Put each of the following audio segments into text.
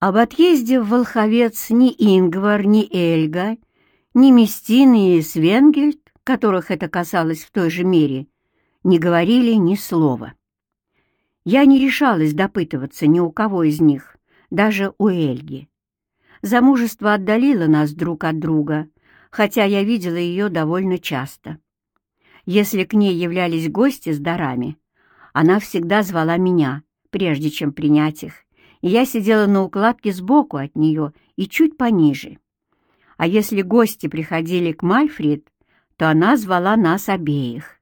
Об отъезде в Волховец ни Ингвар, ни Эльга, ни Местина и Свенгельд, которых это касалось в той же мере, не говорили ни слова. Я не решалась допытываться ни у кого из них, даже у Эльги. Замужество отдалило нас друг от друга, хотя я видела ее довольно часто. Если к ней являлись гости с дарами, она всегда звала меня, прежде чем принять их, я сидела на укладке сбоку от нее и чуть пониже. А если гости приходили к Мальфрид, то она звала нас обеих.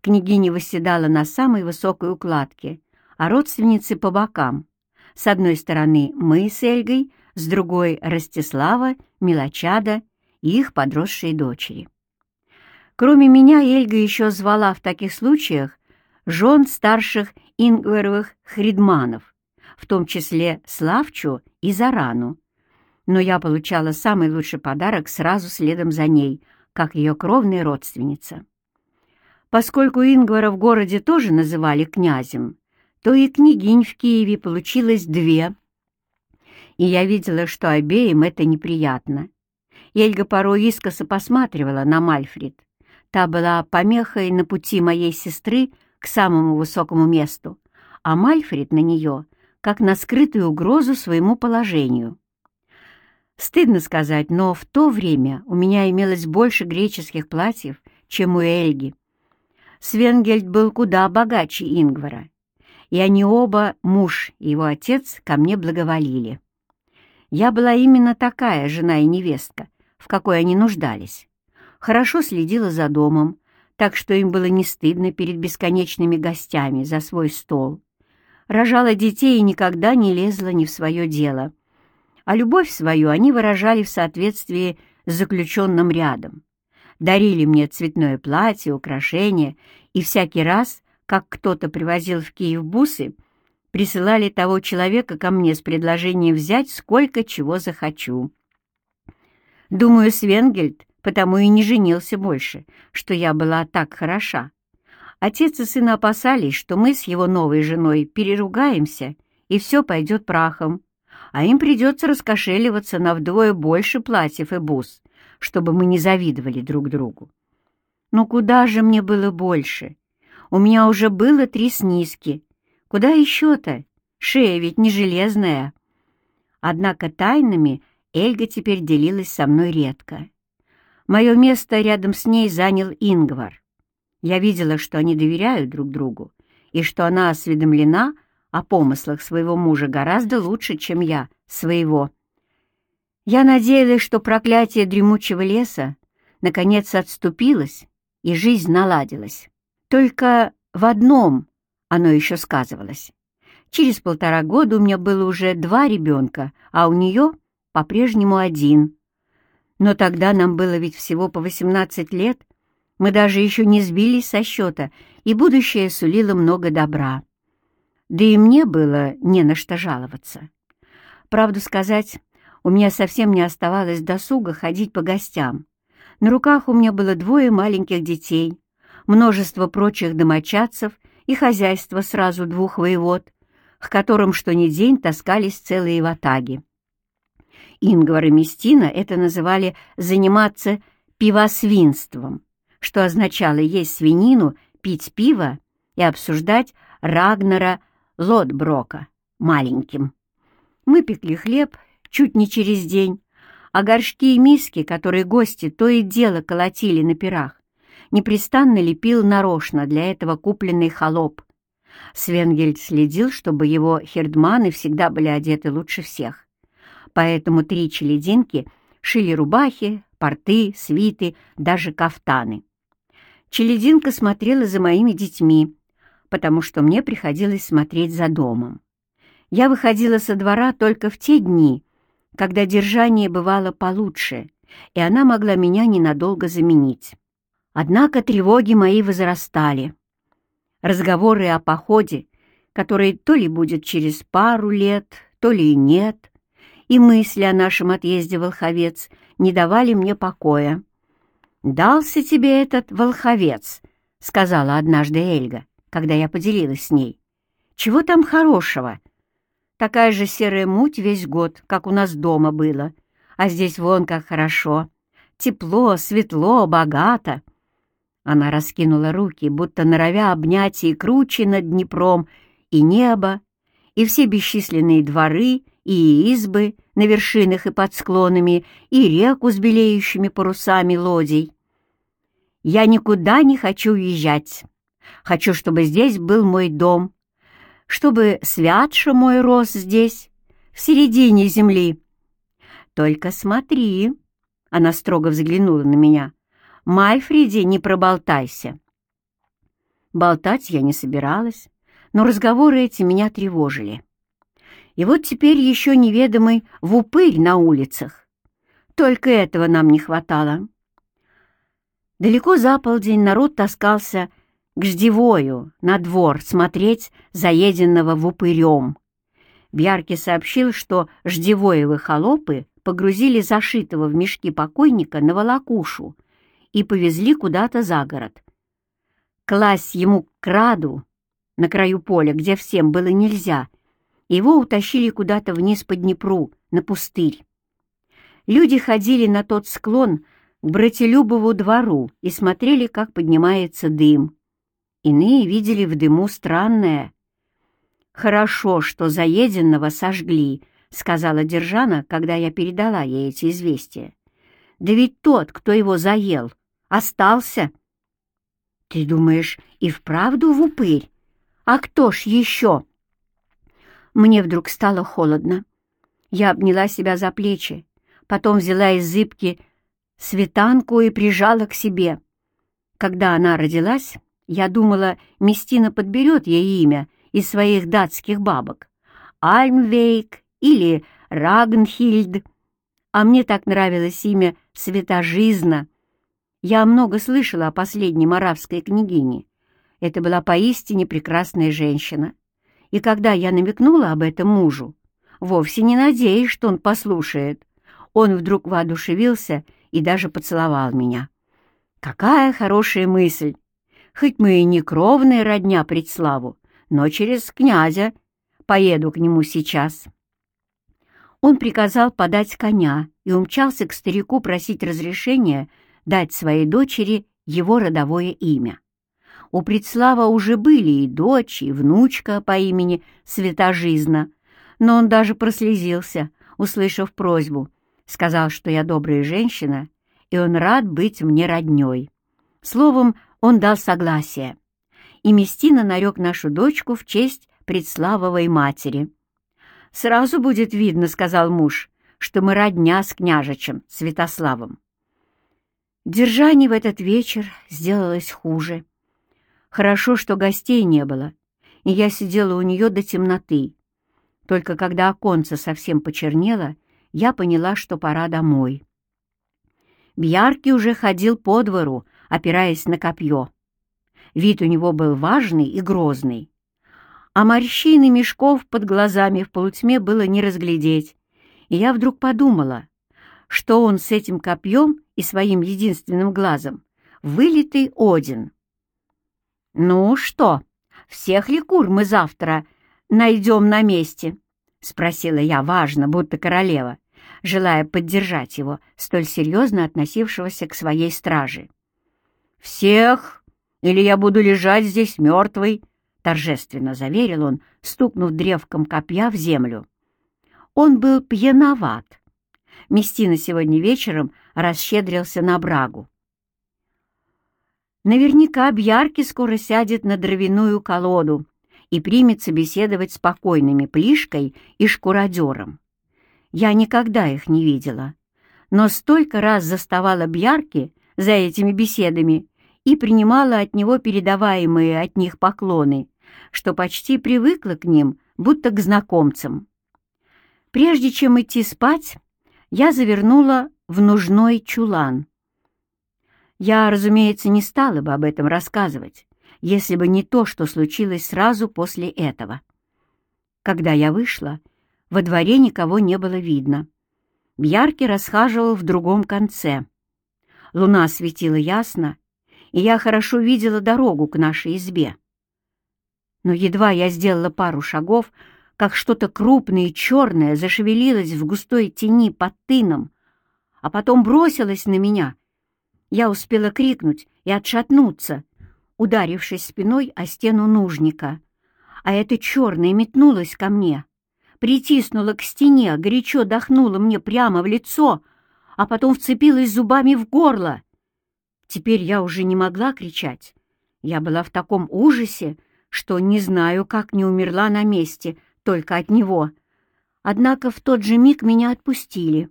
Княгиня восседала на самой высокой укладке, а родственницы по бокам. С одной стороны мы с Эльгой, с другой — Ростислава, Мелочада и их подросшие дочери. Кроме меня, Эльга еще звала в таких случаях жен старших ингверовых хридманов, в том числе Славчу и Зарану. Но я получала самый лучший подарок сразу следом за ней, как ее кровная родственница. Поскольку Ингвара в городе тоже называли князем, то и княгинь в Киеве получилось две, и я видела, что обеим это неприятно. Эльга порой искоса посматривала на Мальфрид. Та была помехой на пути моей сестры к самому высокому месту, а Мальфрид на нее, как на скрытую угрозу своему положению. Стыдно сказать, но в то время у меня имелось больше греческих платьев, чем у Эльги. Свенгельд был куда богаче Ингвара, и они оба, муж и его отец, ко мне благоволили. Я была именно такая жена и невестка, в какой они нуждались. Хорошо следила за домом, так что им было не стыдно перед бесконечными гостями за свой стол. Рожала детей и никогда не лезла ни в свое дело. А любовь свою они выражали в соответствии с заключенным рядом. Дарили мне цветное платье, украшения, и всякий раз, как кто-то привозил в Киев бусы, присылали того человека ко мне с предложением взять сколько чего захочу. Думаю, Свенгельд потому и не женился больше, что я была так хороша. Отец и сын опасались, что мы с его новой женой переругаемся, и все пойдет прахом, а им придется раскошеливаться на вдвое больше платьев и бус, чтобы мы не завидовали друг другу. Но куда же мне было больше? У меня уже было три снизки, Куда еще-то? Шея ведь не железная. Однако тайнами Эльга теперь делилась со мной редко. Мое место рядом с ней занял Ингвар. Я видела, что они доверяют друг другу, и что она осведомлена о помыслах своего мужа гораздо лучше, чем я, своего. Я надеялась, что проклятие дремучего леса наконец отступилось, и жизнь наладилась. Только в одном оно еще сказывалось. Через полтора года у меня было уже два ребенка, а у нее по-прежнему один. Но тогда нам было ведь всего по 18 лет, мы даже еще не сбились со счета, и будущее сулило много добра. Да и мне было не на что жаловаться. Правду сказать, у меня совсем не оставалось досуга ходить по гостям. На руках у меня было двое маленьких детей, множество прочих домочадцев и хозяйство сразу двух воевод, к которым что ни день таскались целые ватаги. Ингвар и Местина это называли «заниматься пивосвинством», что означало есть свинину, пить пиво и обсуждать Рагнера Лотброка маленьким. Мы пекли хлеб чуть не через день, а горшки и миски, которые гости то и дело колотили на пирах, непрестанно лепил нарочно для этого купленный холоп. Свенгельд следил, чтобы его хердманы всегда были одеты лучше всех. Поэтому три челединки шили рубахи, порты, свиты, даже кафтаны. Челединка смотрела за моими детьми, потому что мне приходилось смотреть за домом. Я выходила со двора только в те дни, когда держание бывало получше, и она могла меня ненадолго заменить. Однако тревоги мои возрастали. Разговоры о походе, который то ли будет через пару лет, то ли и нет, и мысли о нашем отъезде в Волховец не давали мне покоя. «Дался тебе этот Волховец», — сказала однажды Эльга, когда я поделилась с ней. «Чего там хорошего? Такая же серая муть весь год, как у нас дома было. А здесь вон как хорошо. Тепло, светло, богато. Она раскинула руки, будто норовя обнять и круче над Днепром, и небо, и все бесчисленные дворы, и избы на вершинах и под склонами, и реку с белеющими парусами лодей. Я никуда не хочу уезжать. Хочу, чтобы здесь был мой дом, чтобы святша мой рос здесь, в середине земли. Только смотри, — она строго взглянула на меня, — Мальфреди, не проболтайся. Болтать я не собиралась, но разговоры эти меня тревожили. И вот теперь еще неведомый в упырь на улицах. Только этого нам не хватало. Далеко за полдень народ таскался к ждевою на двор смотреть заеденного в упырем. Бьярки сообщил, что ждевоевы холопы погрузили зашитого в мешки покойника на волокушу и повезли куда-то за город. Класть ему краду на краю поля, где всем было нельзя, его утащили куда-то вниз по Днепру, на пустырь. Люди ходили на тот склон к Братилюбову двору и смотрели, как поднимается дым. Иные видели в дыму странное. «Хорошо, что заеденного сожгли», — сказала Держана, когда я передала ей эти известия. «Да ведь тот, кто его заел, остался». «Ты думаешь, и вправду в упырь? А кто ж еще?» Мне вдруг стало холодно. Я обняла себя за плечи, потом взяла из зыбки светанку и прижала к себе. Когда она родилась, я думала, Местина подберет ей имя из своих датских бабок. Альмвейк или Рагнхильд. А мне так нравилось имя Светожизна. Я много слышала о последней маравской княгине. Это была поистине прекрасная женщина. И когда я намекнула об этом мужу, вовсе не надеясь, что он послушает, он вдруг воодушевился и даже поцеловал меня. Какая хорошая мысль! Хоть мы и не кровная родня предславу, но через князя поеду к нему сейчас. Он приказал подать коня и умчался к старику просить разрешения дать своей дочери его родовое имя. У Предслава уже были и дочь, и внучка по имени Святожизна, но он даже прослезился, услышав просьбу, сказал, что я добрая женщина, и он рад быть мне роднёй. Словом, он дал согласие, и Местина нарек нашу дочку в честь предславовой матери. «Сразу будет видно, — сказал муж, — что мы родня с княжичем Святославом». Держание в этот вечер сделалось хуже. Хорошо, что гостей не было, и я сидела у нее до темноты. Только когда оконце совсем почернело, я поняла, что пора домой. Бьярки уже ходил по двору, опираясь на копье. Вид у него был важный и грозный. А морщины мешков под глазами в полутьме было не разглядеть. И я вдруг подумала, что он с этим копьем и своим единственным глазом — вылитый Один. «Ну что, всех ли кур мы завтра найдем на месте?» — спросила я важно, будто королева, желая поддержать его, столь серьезно относившегося к своей страже. «Всех, или я буду лежать здесь мертвый», — торжественно заверил он, стукнув древком копья в землю. Он был пьяноват. Местина сегодня вечером расщедрился на брагу. Наверняка Бьярки скоро сядет на дровяную колоду и примется беседовать с покойными Плишкой и Шкуродером. Я никогда их не видела, но столько раз заставала Бьярки за этими беседами, и принимала от него передаваемые от них поклоны, что почти привыкла к ним, будто к знакомцам. Прежде чем идти спать, я завернула в нужной чулан. Я, разумеется, не стала бы об этом рассказывать, если бы не то, что случилось сразу после этого. Когда я вышла, во дворе никого не было видно. Бьярки расхаживал в другом конце. Луна светила ясно, и я хорошо видела дорогу к нашей избе. Но едва я сделала пару шагов, как что-то крупное и черное зашевелилось в густой тени под тыном, а потом бросилось на меня. Я успела крикнуть и отшатнуться, ударившись спиной о стену нужника. А это черное метнулось ко мне, притиснуло к стене, горячо дохнуло мне прямо в лицо, а потом вцепилось зубами в горло. Теперь я уже не могла кричать. Я была в таком ужасе, что не знаю, как не умерла на месте — только от него. Однако в тот же миг меня отпустили,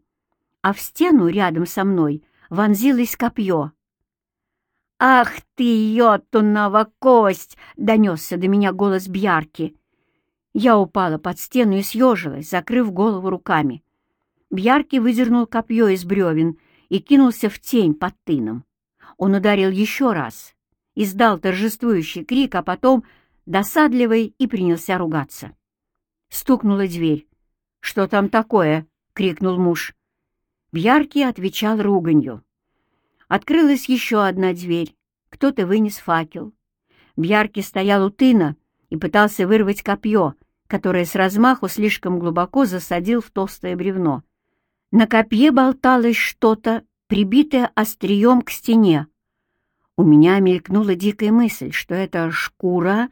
а в стену рядом со мной вонзилось копье. «Ах ты, йотунова кость!» — донесся до меня голос Бьярки. Я упала под стену и съежилась, закрыв голову руками. Бьярки выдернул копье из бревен и кинулся в тень под тыном. Он ударил еще раз, издал торжествующий крик, а потом досадливый и принялся ругаться. Стукнула дверь. «Что там такое?» — крикнул муж. Бьярки отвечал руганью. Открылась еще одна дверь. Кто-то вынес факел. Бьярки стоял у тына и пытался вырвать копье, которое с размаху слишком глубоко засадил в толстое бревно. На копье болталось что-то, прибитое острием к стене. У меня мелькнула дикая мысль, что это шкура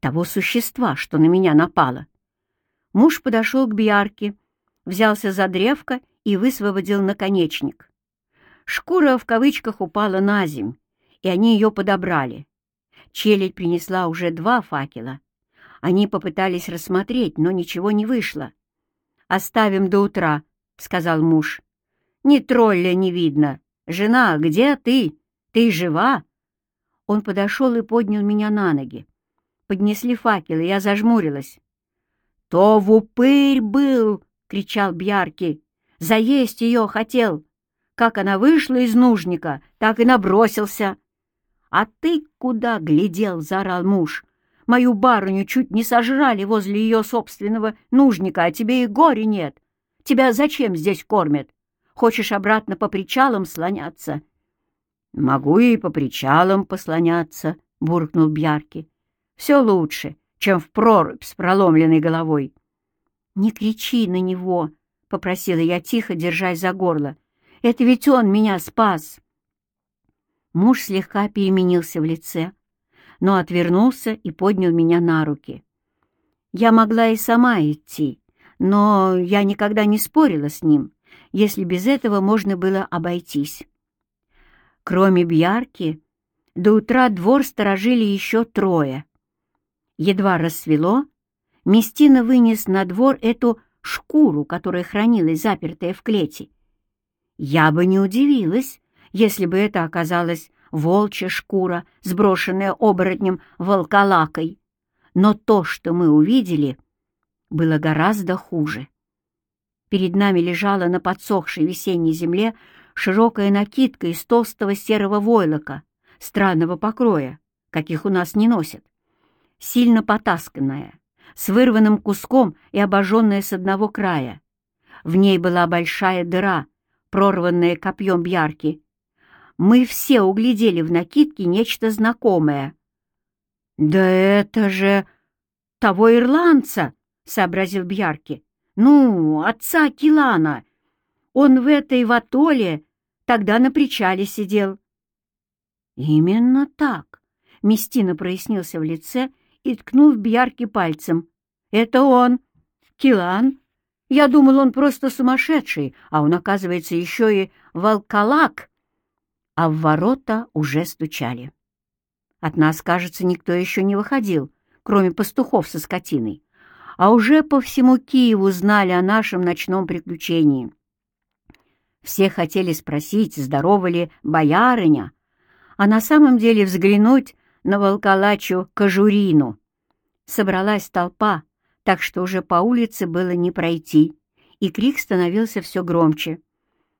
того существа, что на меня напало. Муж подошел к Бьярке, взялся за древко и высвободил наконечник. Шкура в кавычках упала на земь, и они ее подобрали. Челядь принесла уже два факела. Они попытались рассмотреть, но ничего не вышло. «Оставим до утра», — сказал муж. «Ни тролля не видно. Жена, где ты? Ты жива?» Он подошел и поднял меня на ноги. Поднесли факелы, я зажмурилась. «То в упырь был!» — кричал Бьярки. «Заесть ее хотел! Как она вышла из нужника, так и набросился!» «А ты куда глядел?» — заорал муж. «Мою барыню чуть не сожрали возле ее собственного нужника, а тебе и горе нет. Тебя зачем здесь кормят? Хочешь обратно по причалам слоняться?» «Могу и по причалам послоняться», — буркнул Бьярки. «Все лучше, чем в прорубь с проломленной головой. «Не кричи на него!» — попросила я тихо, держась за горло. «Это ведь он меня спас!» Муж слегка переменился в лице, но отвернулся и поднял меня на руки. Я могла и сама идти, но я никогда не спорила с ним, если без этого можно было обойтись. Кроме Бьярки, до утра двор сторожили еще трое. Едва рассвело, Местина вынес на двор эту шкуру, которая хранилась запертая в клете. Я бы не удивилась, если бы это оказалась волчья шкура, сброшенная оборотнем волколакой. Но то, что мы увидели, было гораздо хуже. Перед нами лежала на подсохшей весенней земле широкая накидка из толстого серого войлока, странного покроя, каких у нас не носят сильно потасканная, с вырванным куском и обожженная с одного края. В ней была большая дыра, прорванная копьем Бьярки. Мы все углядели в накидке нечто знакомое. «Да это же того ирландца!» — сообразил Бьярки. «Ну, отца Килана. Он в этой ватоле тогда на причале сидел». «Именно так», — Местина прояснился в лице и ткнул в Бьярки пальцем. «Это он! Килан! Я думал, он просто сумасшедший, а он, оказывается, еще и волколак!» А в ворота уже стучали. От нас, кажется, никто еще не выходил, кроме пастухов со скотиной, а уже по всему Киеву знали о нашем ночном приключении. Все хотели спросить, здорова ли боярыня, а на самом деле взглянуть на волколачу Кожурину. Собралась толпа, так что уже по улице было не пройти, и крик становился все громче.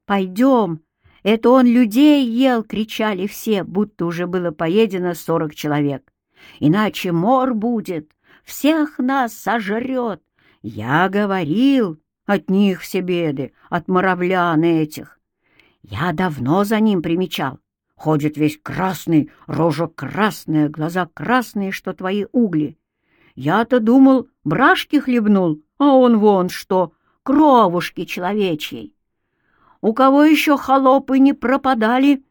«Пойдем! Это он людей ел!» — кричали все, будто уже было поедено сорок человек. «Иначе мор будет! Всех нас сожрет! Я говорил, от них все беды, от моровлян этих! Я давно за ним примечал. Ходит весь красный, рожа красная, глаза красные, что твои угли. Я-то думал, брашки хлебнул, а он вон что, кровушки человечьей. У кого еще холопы не пропадали?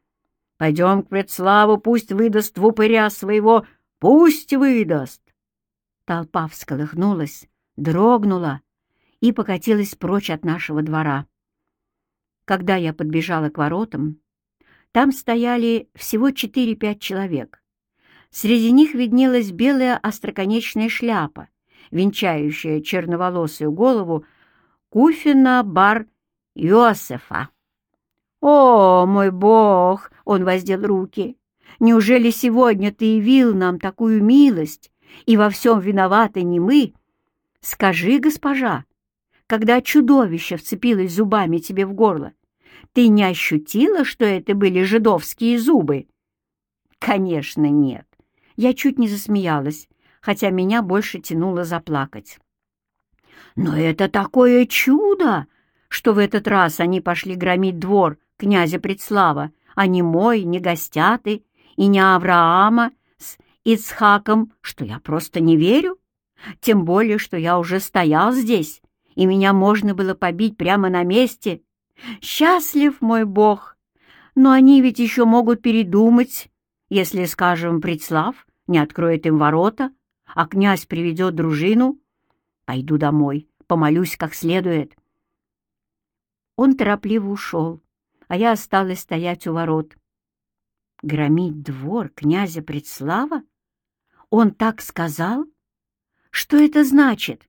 Пойдем к предславу, пусть выдаст в упыря своего, пусть выдаст. Толпа всколыхнулась, дрогнула и покатилась прочь от нашего двора. Когда я подбежала к воротам, там стояли всего четыре-пять человек. Среди них виднелась белая остроконечная шляпа, венчающая черноволосую голову Куфина бар Йосефа. «О, мой бог!» — он воздел руки. «Неужели сегодня ты явил нам такую милость, и во всем виноваты не мы? Скажи, госпожа, когда чудовище вцепилось зубами тебе в горло, ты не ощутила, что это были жидовские зубы?» «Конечно, нет. Я чуть не засмеялась, хотя меня больше тянуло заплакать. «Но это такое чудо!» что в этот раз они пошли громить двор князя Предслава, а не мой, не гостяты и не Авраама с Ицхаком, что я просто не верю. Тем более, что я уже стоял здесь, и меня можно было побить прямо на месте. Счастлив мой Бог! Но они ведь еще могут передумать, если, скажем, Предслав не откроет им ворота, а князь приведет дружину. Пойду домой, помолюсь как следует. Он торопливо ушел, а я осталась стоять у ворот. Громить двор князя Предслава? Он так сказал? Что это значит?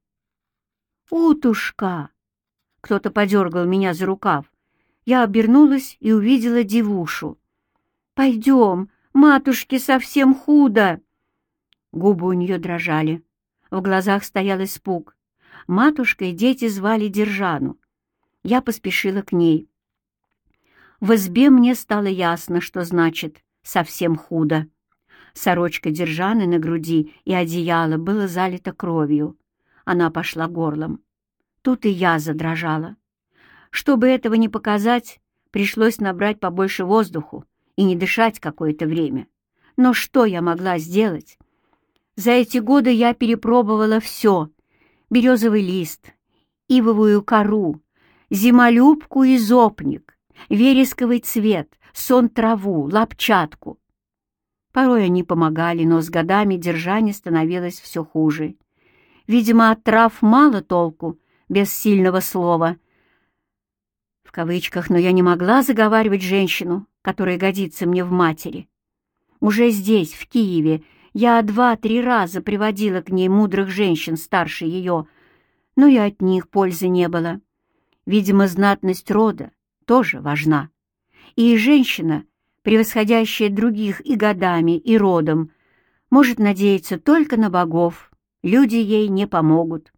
Утушка! Кто-то подергал меня за рукав. Я обернулась и увидела девушу. «Пойдем, матушке совсем худо!» Губы у нее дрожали. В глазах стоял испуг. Матушка и дети звали Держану. Я поспешила к ней. В избе мне стало ясно, что значит «совсем худо». Сорочка Держаны на груди и одеяло было залито кровью. Она пошла горлом. Тут и я задрожала. Чтобы этого не показать, пришлось набрать побольше воздуху и не дышать какое-то время. Но что я могла сделать? За эти годы я перепробовала все — березовый лист, ивовую кору, зимолюбку и зопник, вересковый цвет, сон траву, лапчатку. Порой они помогали, но с годами держание становилось все хуже. Видимо, от трав мало толку, без сильного слова. В кавычках, но я не могла заговаривать женщину, которая годится мне в матери. Уже здесь, в Киеве, я два-три раза приводила к ней мудрых женщин старше ее, но и от них пользы не было. Видимо, знатность рода тоже важна. И женщина, превосходящая других и годами, и родом, может надеяться только на богов, люди ей не помогут.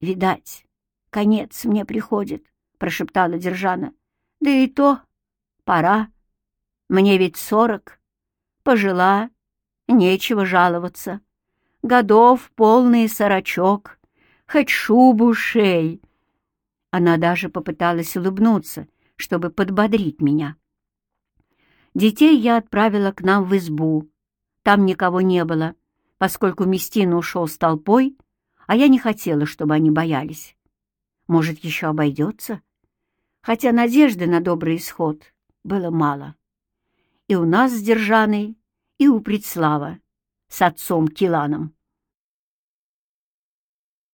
«Видать, конец мне приходит», — прошептала Держана. «Да и то пора. Мне ведь сорок. Пожила, нечего жаловаться. Годов полный сорочок, хоть шубу шей». Она даже попыталась улыбнуться, чтобы подбодрить меня. Детей я отправила к нам в избу. Там никого не было, поскольку Местина ушел с толпой, а я не хотела, чтобы они боялись. Может, еще обойдется? Хотя надежды на добрый исход было мало. И у нас с Держаной, и у Предслава с отцом Киланом.